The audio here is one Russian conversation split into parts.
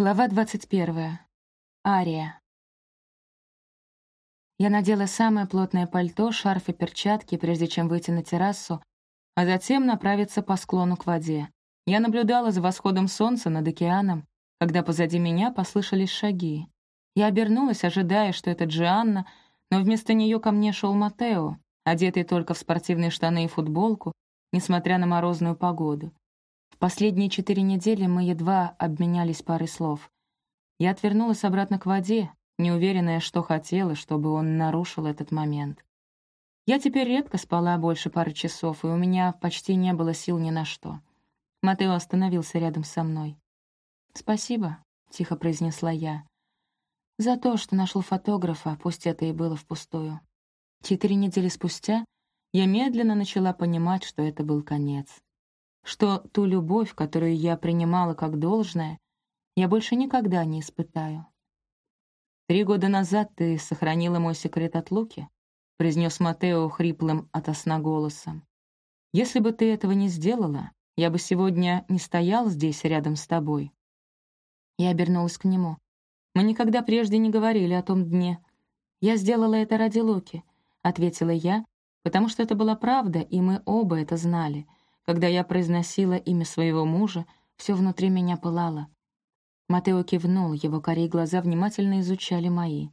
Глава 21. Ария. Я надела самое плотное пальто, шарф и перчатки, прежде чем выйти на террасу, а затем направиться по склону к воде. Я наблюдала за восходом солнца над океаном, когда позади меня послышались шаги. Я обернулась, ожидая, что это Джианна, но вместо нее ко мне шел Матео, одетый только в спортивные штаны и футболку, несмотря на морозную погоду. Последние четыре недели мы едва обменялись парой слов. Я отвернулась обратно к воде, неуверенная, что хотела, чтобы он нарушил этот момент. Я теперь редко спала больше пары часов, и у меня почти не было сил ни на что. Матео остановился рядом со мной. «Спасибо», — тихо произнесла я, — «за то, что нашел фотографа, пусть это и было впустую». Четыре недели спустя я медленно начала понимать, что это был конец что ту любовь, которую я принимала как должное, я больше никогда не испытаю. «Три года назад ты сохранила мой секрет от Луки», — произнес Матео хриплым сна голосом. «Если бы ты этого не сделала, я бы сегодня не стоял здесь рядом с тобой». Я обернулась к нему. «Мы никогда прежде не говорили о том дне. Я сделала это ради Луки», — ответила я, потому что это была правда, и мы оба это знали — когда я произносила имя своего мужа, все внутри меня пылало. Матео кивнул, его корей глаза внимательно изучали мои.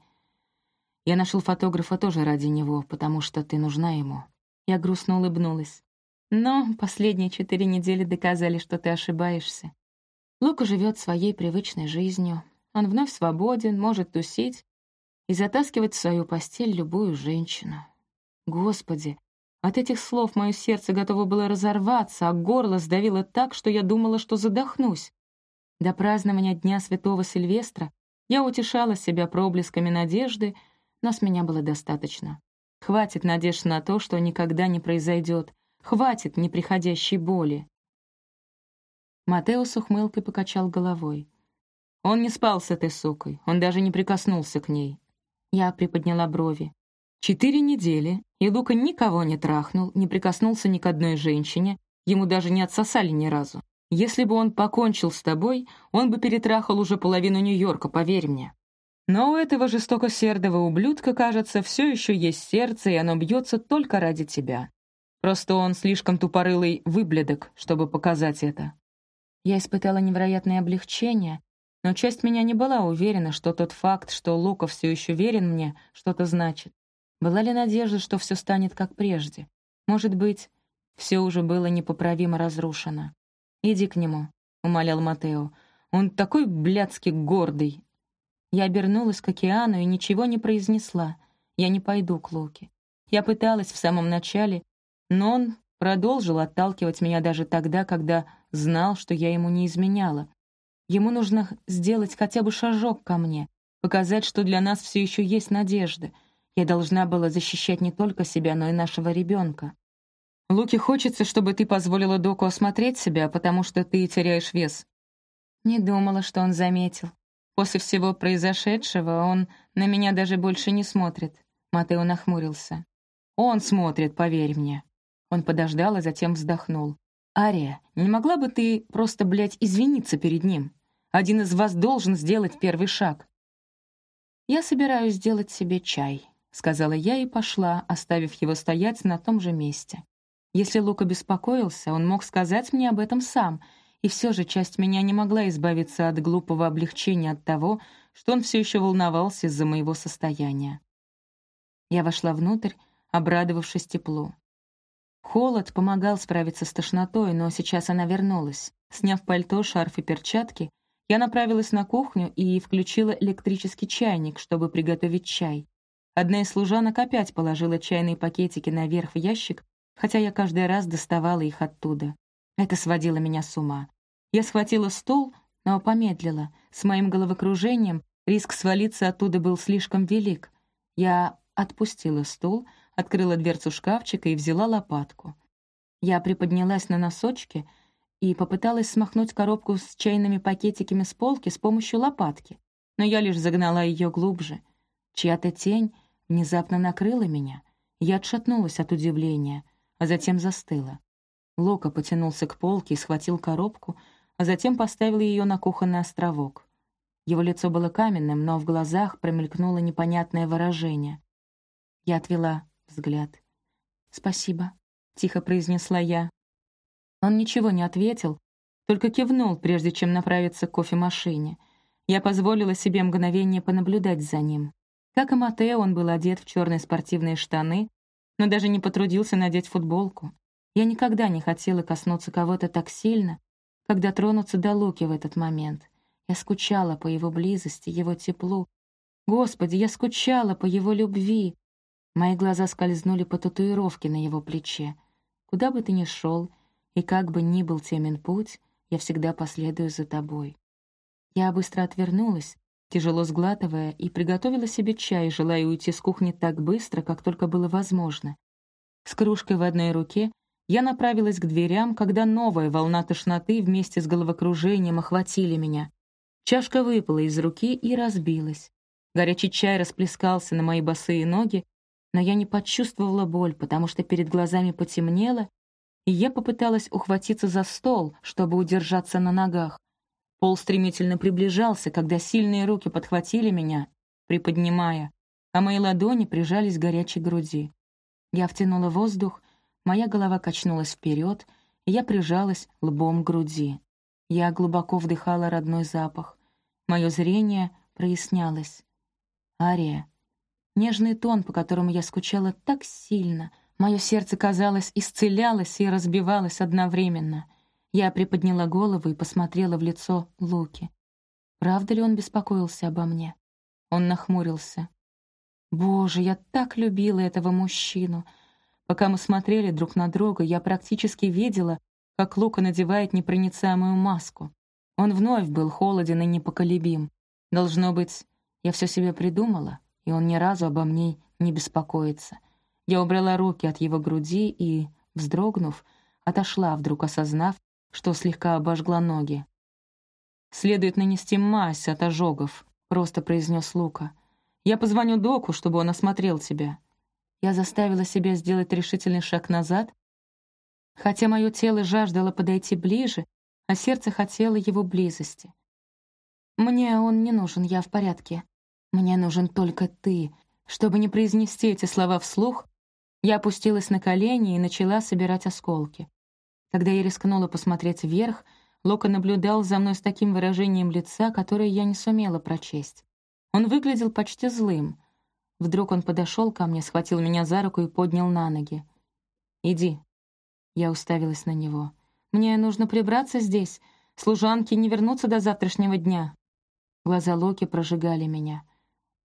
«Я нашел фотографа тоже ради него, потому что ты нужна ему». Я грустно улыбнулась. «Но последние четыре недели доказали, что ты ошибаешься. Лука живет своей привычной жизнью. Он вновь свободен, может тусить и затаскивать в свою постель любую женщину. Господи, от этих слов мое сердце готово было разорваться, а горло сдавило так, что я думала, что задохнусь. До празднования Дня Святого Сильвестра я утешала себя проблесками надежды, но с меня было достаточно. Хватит надежд на то, что никогда не произойдет. Хватит неприходящей боли. Матео с ухмылкой покачал головой. Он не спал с этой сукой, он даже не прикоснулся к ней. Я приподняла брови. Четыре недели, и Лука никого не трахнул, не прикоснулся ни к одной женщине, ему даже не отсосали ни разу. Если бы он покончил с тобой, он бы перетрахал уже половину Нью-Йорка, поверь мне. Но у этого жестокосердого ублюдка, кажется, все еще есть сердце, и оно бьется только ради тебя. Просто он слишком тупорылый выблядок, чтобы показать это. Я испытала невероятное облегчение, но часть меня не была уверена, что тот факт, что Лука все еще верен мне, что-то значит. Была ли надежда, что все станет как прежде? Может быть, все уже было непоправимо разрушено. «Иди к нему», — умолял Матео. «Он такой блядски гордый». Я обернулась к океану и ничего не произнесла. Я не пойду к Луке. Я пыталась в самом начале, но он продолжил отталкивать меня даже тогда, когда знал, что я ему не изменяла. Ему нужно сделать хотя бы шажок ко мне, показать, что для нас все еще есть надежда — я должна была защищать не только себя, но и нашего ребенка. Луки хочется, чтобы ты позволила доку осмотреть себя, потому что ты теряешь вес. Не думала, что он заметил. После всего произошедшего он на меня даже больше не смотрит. Матео нахмурился. Он смотрит, поверь мне. Он подождал, а затем вздохнул. «Ария, не могла бы ты просто, блядь, извиниться перед ним? Один из вас должен сделать первый шаг». «Я собираюсь сделать себе чай», — сказала я и пошла, оставив его стоять на том же месте. Если Лука беспокоился, он мог сказать мне об этом сам, и все же часть меня не могла избавиться от глупого облегчения от того, что он все еще волновался из-за моего состояния. Я вошла внутрь, обрадовавшись теплу. Холод помогал справиться с тошнотой, но сейчас она вернулась. Сняв пальто, шарф и перчатки, я направилась на кухню и включила электрический чайник, чтобы приготовить чай. Одна из служанок опять положила чайные пакетики наверх в ящик, хотя я каждый раз доставала их оттуда. Это сводило меня с ума. Я схватила стул, но помедлила. С моим головокружением риск свалиться оттуда был слишком велик. Я отпустила стул, открыла дверцу шкафчика и взяла лопатку. Я приподнялась на носочки и попыталась смахнуть коробку с чайными пакетиками с полки с помощью лопатки, но я лишь загнала ее глубже. Чья-то тень внезапно накрыла меня. Я отшатнулась от удивления, а затем застыла. Лока потянулся к полке и схватил коробку, а затем поставил ее на кухонный островок. Его лицо было каменным, но в глазах промелькнуло непонятное выражение. Я отвела взгляд. «Спасибо», — тихо произнесла я. Он ничего не ответил, только кивнул, прежде чем направиться к кофемашине. Я позволила себе мгновение понаблюдать за ним. Как и Матео, он был одет в черные спортивные штаны, но даже не потрудился надеть футболку. Я никогда не хотела коснуться кого-то так сильно, когда тронуться до Луки в этот момент. Я скучала по его близости, его теплу. Господи, я скучала по его любви. Мои глаза скользнули по татуировке на его плече. Куда бы ты ни шел, и как бы ни был темен путь, я всегда последую за тобой. Я быстро отвернулась, тяжело сглатывая, и приготовила себе чай, желая уйти с кухни так быстро, как только было возможно. С кружкой в одной руке я направилась к дверям, когда новая волна тошноты вместе с головокружением охватили меня. Чашка выпала из руки и разбилась. Горячий чай расплескался на мои босые ноги, но я не почувствовала боль, потому что перед глазами потемнело, и я попыталась ухватиться за стол, чтобы удержаться на ногах. Пол стремительно приближался, когда сильные руки подхватили меня, приподнимая, а мои ладони прижались к горячей груди. Я втянула воздух, моя голова качнулась вперед, и я прижалась лбом к груди. Я глубоко вдыхала родной запах. Мое зрение прояснялось. Ария. Нежный тон, по которому я скучала так сильно — Мое сердце, казалось, исцелялось и разбивалось одновременно. Я приподняла голову и посмотрела в лицо Луки. Правда ли он беспокоился обо мне? Он нахмурился. Боже, я так любила этого мужчину. Пока мы смотрели друг на друга, я практически видела, как Лука надевает непроницаемую маску. Он вновь был холоден и непоколебим. Должно быть, я все себе придумала, и он ни разу обо мне не беспокоится. Я убрала руки от его груди и, вздрогнув, отошла, вдруг осознав, что слегка обожгла ноги. «Следует нанести мазь от ожогов», — просто произнес Лука. «Я позвоню доку, чтобы он осмотрел тебя». Я заставила себя сделать решительный шаг назад, хотя мое тело жаждало подойти ближе, а сердце хотело его близости. «Мне он не нужен, я в порядке. Мне нужен только ты». Чтобы не произнести эти слова вслух, я опустилась на колени и начала собирать осколки. Когда я рискнула посмотреть вверх, Лока наблюдал за мной с таким выражением лица, которое я не сумела прочесть. Он выглядел почти злым. Вдруг он подошел ко мне, схватил меня за руку и поднял на ноги. «Иди». Я уставилась на него. «Мне нужно прибраться здесь. Служанки не вернутся до завтрашнего дня». Глаза Локи прожигали меня.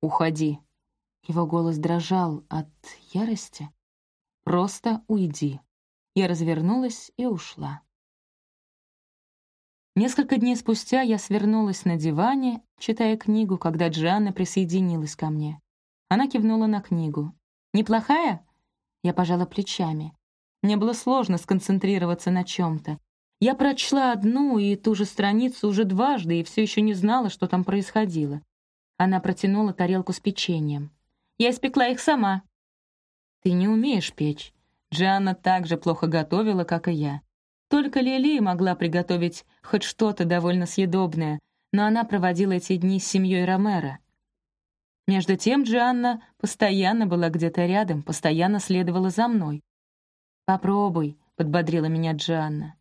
«Уходи». Его голос дрожал от ярости. Просто уйди». Я развернулась и ушла. Несколько дней спустя я свернулась на диване, читая книгу, когда Джианна присоединилась ко мне. Она кивнула на книгу. «Неплохая?» Я пожала плечами. Мне было сложно сконцентрироваться на чем-то. Я прочла одну и ту же страницу уже дважды и все еще не знала, что там происходило. Она протянула тарелку с печеньем. «Я испекла их сама», «Ты не умеешь печь». Джианна так же плохо готовила, как и я. Только Лили могла приготовить хоть что-то довольно съедобное, но она проводила эти дни с семьей Ромеро. Между тем Джианна постоянно была где-то рядом, постоянно следовала за мной. «Попробуй», — подбодрила меня Джианна.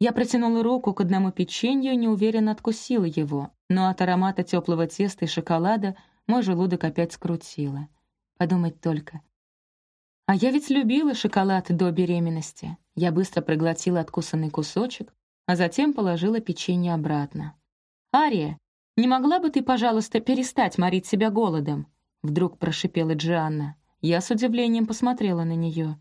Я протянула руку к одному печенью и неуверенно откусила его, но от аромата теплого теста и шоколада мой желудок опять скрутило. Подумать только, а я ведь любила шоколад до беременности. Я быстро проглотила откусанный кусочек, а затем положила печенье обратно. «Ария, не могла бы ты, пожалуйста, перестать морить себя голодом?» Вдруг прошипела Джианна. Я с удивлением посмотрела на нее.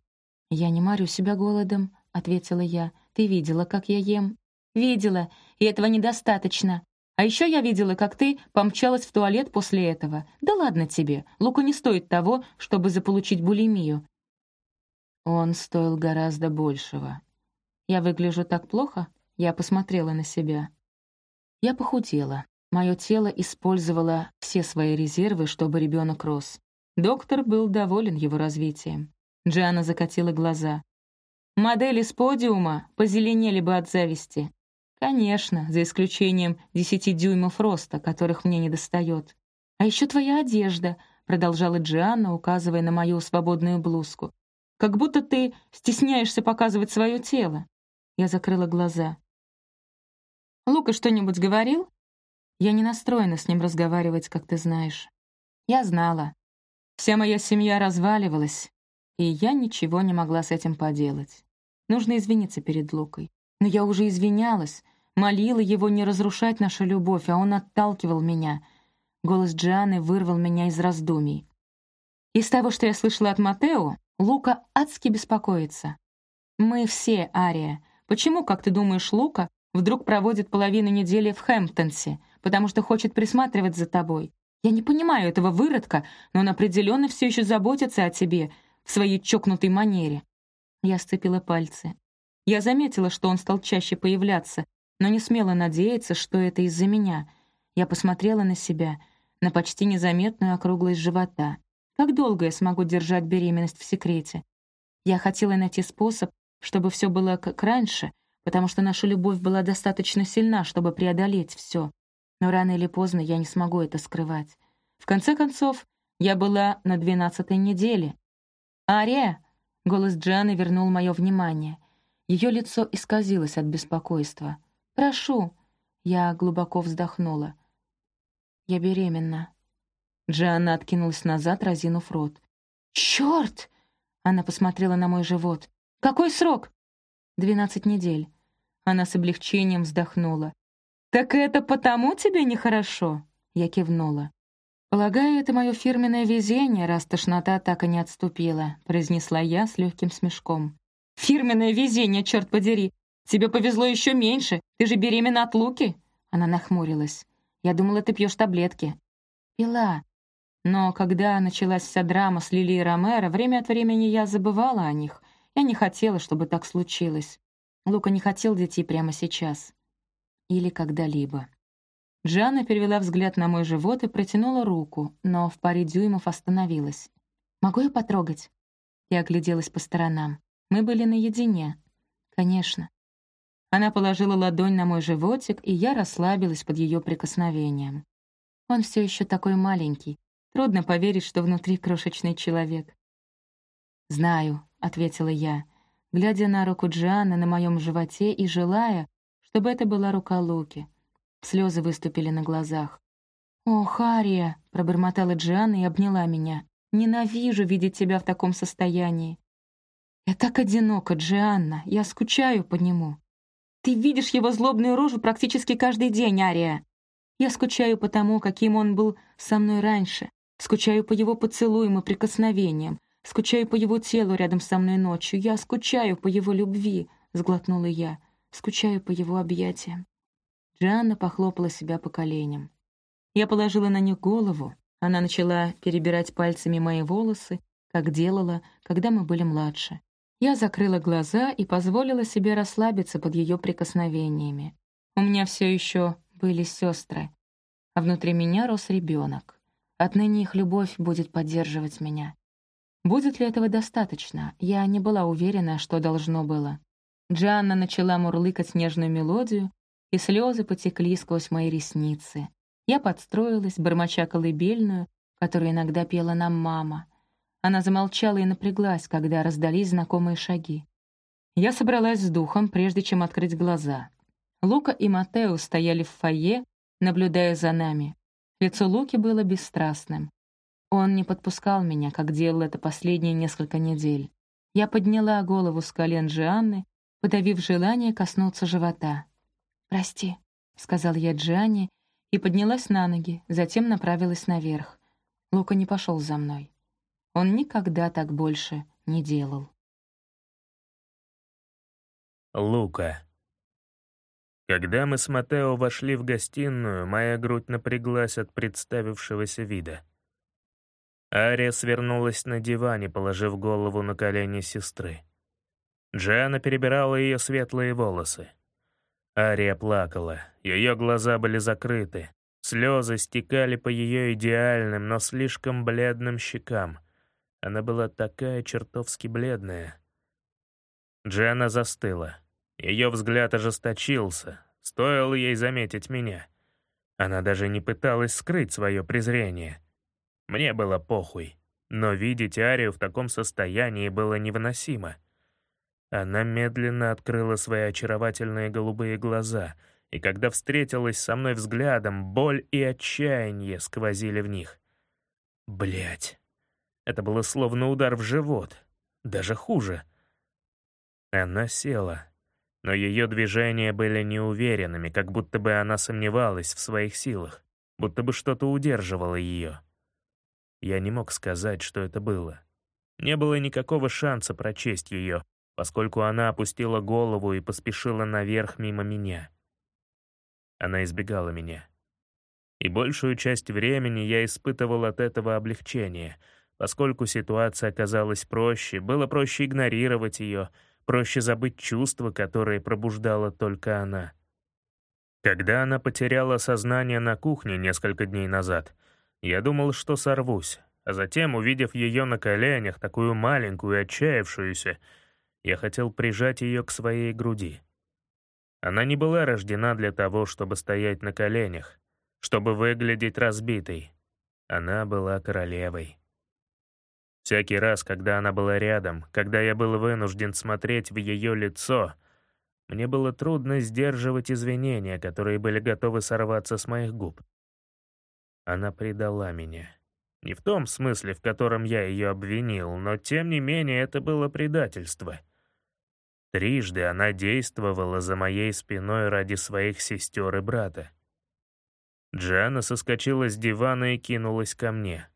«Я не морю себя голодом», — ответила я. «Ты видела, как я ем?» «Видела, и этого недостаточно. А еще я видела, как ты помчалась в туалет после этого. Да ладно тебе, луку не стоит того, чтобы заполучить булимию. Он стоил гораздо большего. Я выгляжу так плохо? Я посмотрела на себя. Я похудела. Мое тело использовало все свои резервы, чтобы ребенок рос. Доктор был доволен его развитием. Джиана закатила глаза. Модели с подиума позеленели бы от зависти. Конечно, за исключением десяти дюймов роста, которых мне не достает. А еще твоя одежда, продолжала Джианна, указывая на мою свободную блузку. Как будто ты стесняешься показывать свое тело. Я закрыла глаза. Лука что-нибудь говорил? Я не настроена с ним разговаривать, как ты знаешь. Я знала. Вся моя семья разваливалась, и я ничего не могла с этим поделать. Нужно извиниться перед Лукой. Но я уже извинялась, молила его не разрушать нашу любовь, а он отталкивал меня. Голос Джианы вырвал меня из раздумий. Из того, что я слышала от Матео, Лука адски беспокоится. Мы все, Ария. Почему, как ты думаешь, Лука вдруг проводит половину недели в Хэмптонсе, потому что хочет присматривать за тобой? Я не понимаю этого выродка, но он определенно все еще заботится о тебе в своей чокнутой манере. Я сцепила пальцы. Я заметила, что он стал чаще появляться, но не смела надеяться, что это из-за меня. Я посмотрела на себя, на почти незаметную округлость живота. Как долго я смогу держать беременность в секрете? Я хотела найти способ, чтобы все было как раньше, потому что наша любовь была достаточно сильна, чтобы преодолеть все. Но рано или поздно я не смогу это скрывать. В конце концов, я была на двенадцатой неделе. «Ария!» Голос Джаны вернул мое внимание. Ее лицо исказилось от беспокойства. «Прошу!» Я глубоко вздохнула. «Я беременна». Джанна откинулась назад, разинув рот. «Чёрт!» Она посмотрела на мой живот. «Какой срок?» «Двенадцать недель». Она с облегчением вздохнула. «Так это потому тебе нехорошо?» Я кивнула. «Полагаю, это мое фирменное везение, раз тошнота так и не отступила», произнесла я с легким смешком. «Фирменное везение, черт подери! Тебе повезло еще меньше, ты же беременна от Луки!» Она нахмурилась. «Я думала, ты пьешь таблетки». «Пила». Но когда началась вся драма с Лилией Ромеро, время от времени я забывала о них. Я не хотела, чтобы так случилось. Лука не хотел детей прямо сейчас. Или когда-либо. Джанна перевела взгляд на мой живот и протянула руку, но в паре дюймов остановилась. «Могу я потрогать?» Я огляделась по сторонам. Мы были наедине. «Конечно». Она положила ладонь на мой животик, и я расслабилась под ее прикосновением. Он все еще такой маленький. Трудно поверить, что внутри крошечный человек. «Знаю», — ответила я, глядя на руку Джианны на моем животе и желая, чтобы это была рука Луки. Слезы выступили на глазах. «О, Хария!» — пробормотала Джианна и обняла меня. «Ненавижу видеть тебя в таком состоянии». «Я так одинока, Джианна, я скучаю по нему». «Ты видишь его злобную рожу практически каждый день, Ария!» «Я скучаю по тому, каким он был со мной раньше, скучаю по его поцелуям и прикосновениям, скучаю по его телу рядом со мной ночью, я скучаю по его любви», — сглотнула я, скучаю по его объятиям. Джанна похлопала себя по коленям. Я положила на них голову. Она начала перебирать пальцами мои волосы, как делала, когда мы были младше. Я закрыла глаза и позволила себе расслабиться под ее прикосновениями. У меня все еще были сестры, а внутри меня рос ребенок. Отныне их любовь будет поддерживать меня. Будет ли этого достаточно? Я не была уверена, что должно было. Джанна начала мурлыкать нежную мелодию, и слезы потекли сквозь мои ресницы. Я подстроилась, бормоча колыбельную, которую иногда пела нам мама. Она замолчала и напряглась, когда раздались знакомые шаги. Я собралась с духом, прежде чем открыть глаза. Лука и Матео стояли в фойе, наблюдая за нами. Лицо Луки было бесстрастным. Он не подпускал меня, как делал это последние несколько недель. Я подняла голову с колен Джианны, подавив желание коснуться живота. «Прости», — сказал я Джианне и поднялась на ноги, затем направилась наверх. Лука не пошел за мной. Он никогда так больше не делал. Лука. Когда мы с Матео вошли в гостиную, моя грудь напряглась от представившегося вида. Ария свернулась на диване, положив голову на колени сестры. Джиана перебирала ее светлые волосы. Ария плакала, ее глаза были закрыты, слезы стекали по ее идеальным, но слишком бледным щекам. Она была такая чертовски бледная. Джиана застыла. Ее взгляд ожесточился, Стоило ей заметить меня. Она даже не пыталась скрыть свое презрение. Мне было похуй, но видеть Арию в таком состоянии было невыносимо. Она медленно открыла свои очаровательные голубые глаза, и когда встретилась со мной взглядом, боль и отчаяние сквозили в них. Блять, это было словно удар в живот, даже хуже. Она села, но ее движения были неуверенными, как будто бы она сомневалась в своих силах, будто бы что-то удерживало ее. Я не мог сказать, что это было. Не было никакого шанса прочесть ее, поскольку она опустила голову и поспешила наверх мимо меня. Она избегала меня. И большую часть времени я испытывал от этого облегчение, поскольку ситуация оказалась проще, было проще игнорировать ее, проще забыть чувства, которые пробуждала только она. Когда она потеряла сознание на кухне несколько дней назад — я думал, что сорвусь, а затем, увидев ее на коленях, такую маленькую и отчаявшуюся, я хотел прижать ее к своей груди. Она не была рождена для того, чтобы стоять на коленях, чтобы выглядеть разбитой. Она была королевой. Всякий раз, когда она была рядом, когда я был вынужден смотреть в ее лицо, мне было трудно сдерживать извинения, которые были готовы сорваться с моих губ. Она предала меня. Не в том смысле, в котором я ее обвинил, но тем не менее это было предательство. Трижды она действовала за моей спиной ради своих сестер и брата. Джана соскочила с дивана и кинулась ко мне.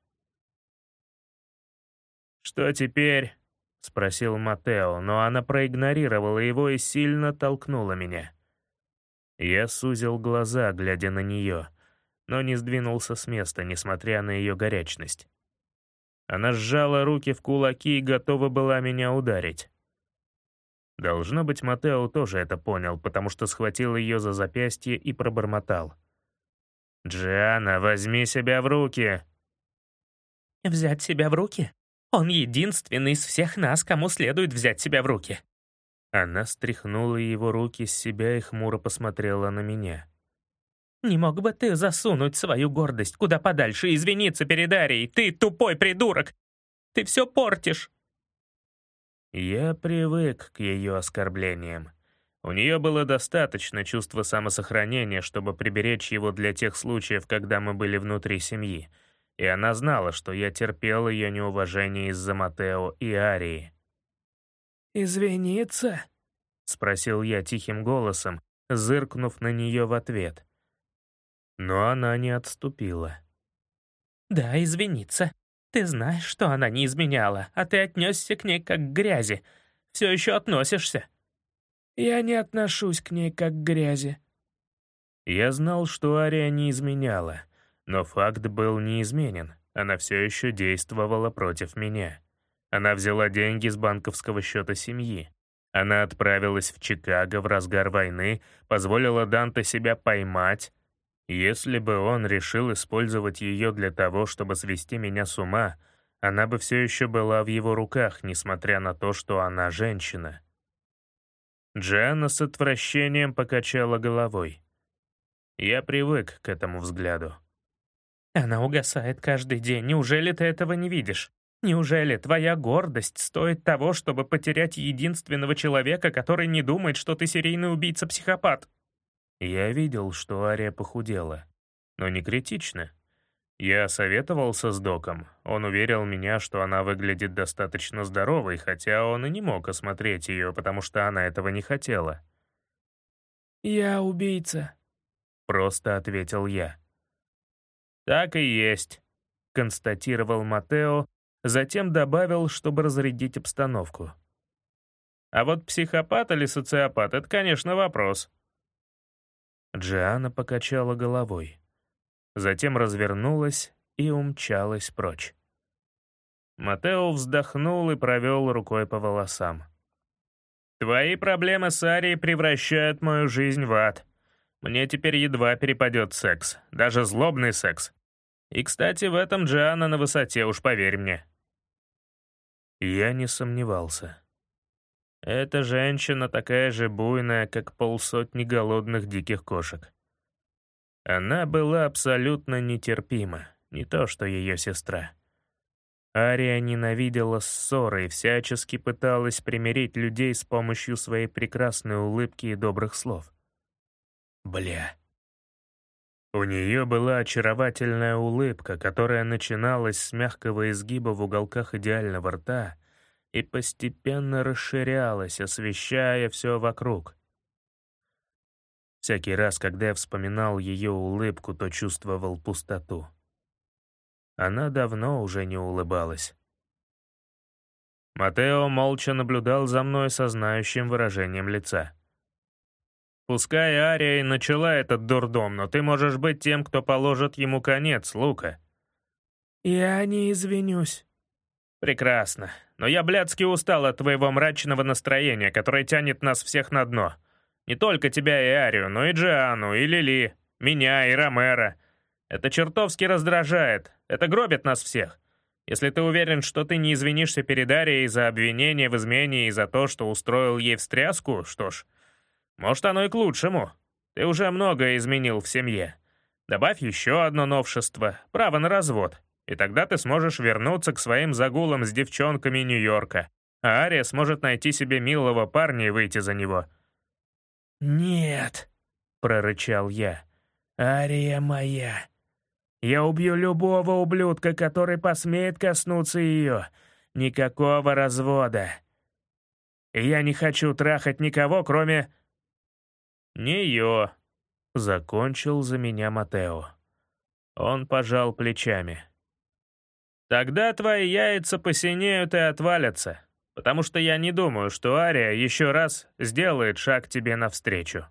«Что теперь?» — спросил Матео, но она проигнорировала его и сильно толкнула меня. Я сузил глаза, глядя на нее — но не сдвинулся с места, несмотря на ее горячность. Она сжала руки в кулаки и готова была меня ударить. Должно быть, Матео тоже это понял, потому что схватил ее за запястье и пробормотал. «Джиана, возьми себя в руки!» «Взять себя в руки? Он единственный из всех нас, кому следует взять себя в руки!» Она стряхнула его руки с себя и хмуро посмотрела на меня. Не мог бы ты засунуть свою гордость куда подальше и извиниться перед Арией? Ты тупой придурок! Ты все портишь!» Я привык к ее оскорблениям. У нее было достаточно чувства самосохранения, чтобы приберечь его для тех случаев, когда мы были внутри семьи. И она знала, что я терпел ее неуважение из-за Матео и Арии. «Извиниться?» — спросил я тихим голосом, зыркнув на нее в ответ. Но она не отступила. «Да, извиниться. Ты знаешь, что она не изменяла, а ты отнесся к ней как к грязи. Все еще относишься». «Я не отношусь к ней как к грязи». Я знал, что Ария не изменяла, но факт был неизменен. Она все еще действовала против меня. Она взяла деньги с банковского счета семьи. Она отправилась в Чикаго в разгар войны, позволила Данте себя поймать, если бы он решил использовать ее для того, чтобы свести меня с ума, она бы все еще была в его руках, несмотря на то, что она женщина. Джианна с отвращением покачала головой. Я привык к этому взгляду. «Она угасает каждый день. Неужели ты этого не видишь? Неужели твоя гордость стоит того, чтобы потерять единственного человека, который не думает, что ты серийный убийца-психопат?» Я видел, что Ария похудела, но не критично. Я советовался с доком. Он уверил меня, что она выглядит достаточно здоровой, хотя он и не мог осмотреть ее, потому что она этого не хотела. «Я убийца», — просто ответил я. «Так и есть», — констатировал Матео, затем добавил, чтобы разрядить обстановку. «А вот психопат или социопат — это, конечно, вопрос». Джиана покачала головой. Затем развернулась и умчалась прочь. Матео вздохнул и провел рукой по волосам. «Твои проблемы с Арией превращают мою жизнь в ад. Мне теперь едва перепадет секс, даже злобный секс. И, кстати, в этом Джиана на высоте, уж поверь мне». Я не сомневался. Эта женщина такая же буйная, как полсотни голодных диких кошек. Она была абсолютно нетерпима, не то что ее сестра. Ария ненавидела ссоры и всячески пыталась примирить людей с помощью своей прекрасной улыбки и добрых слов. Бля. У нее была очаровательная улыбка, которая начиналась с мягкого изгиба в уголках идеального рта и постепенно расширялась, освещая все вокруг. Всякий раз, когда я вспоминал ее улыбку, то чувствовал пустоту. Она давно уже не улыбалась. Матео молча наблюдал за мной со знающим выражением лица. «Пускай Ария и начала этот дурдом, но ты можешь быть тем, кто положит ему конец, Лука». «Я не извинюсь». «Прекрасно. Но я блядски устал от твоего мрачного настроения, которое тянет нас всех на дно. Не только тебя и Арию, но и Джиану, и Лили, меня и Ромера. Это чертовски раздражает. Это гробит нас всех. Если ты уверен, что ты не извинишься перед Арией за обвинение в измене и за то, что устроил ей встряску, что ж, может, оно и к лучшему. Ты уже многое изменил в семье. Добавь еще одно новшество — право на развод. И тогда ты сможешь вернуться к своим загулам с девчонками Нью-Йорка. А Ария сможет найти себе милого парня и выйти за него. «Нет», — прорычал я. «Ария моя. Я убью любого ублюдка, который посмеет коснуться ее. Никакого развода. И я не хочу трахать никого, кроме... «Нее», — закончил за меня Матео. Он пожал плечами. «Тогда твои яйца посинеют и отвалятся, потому что я не думаю, что Ария еще раз сделает шаг тебе навстречу».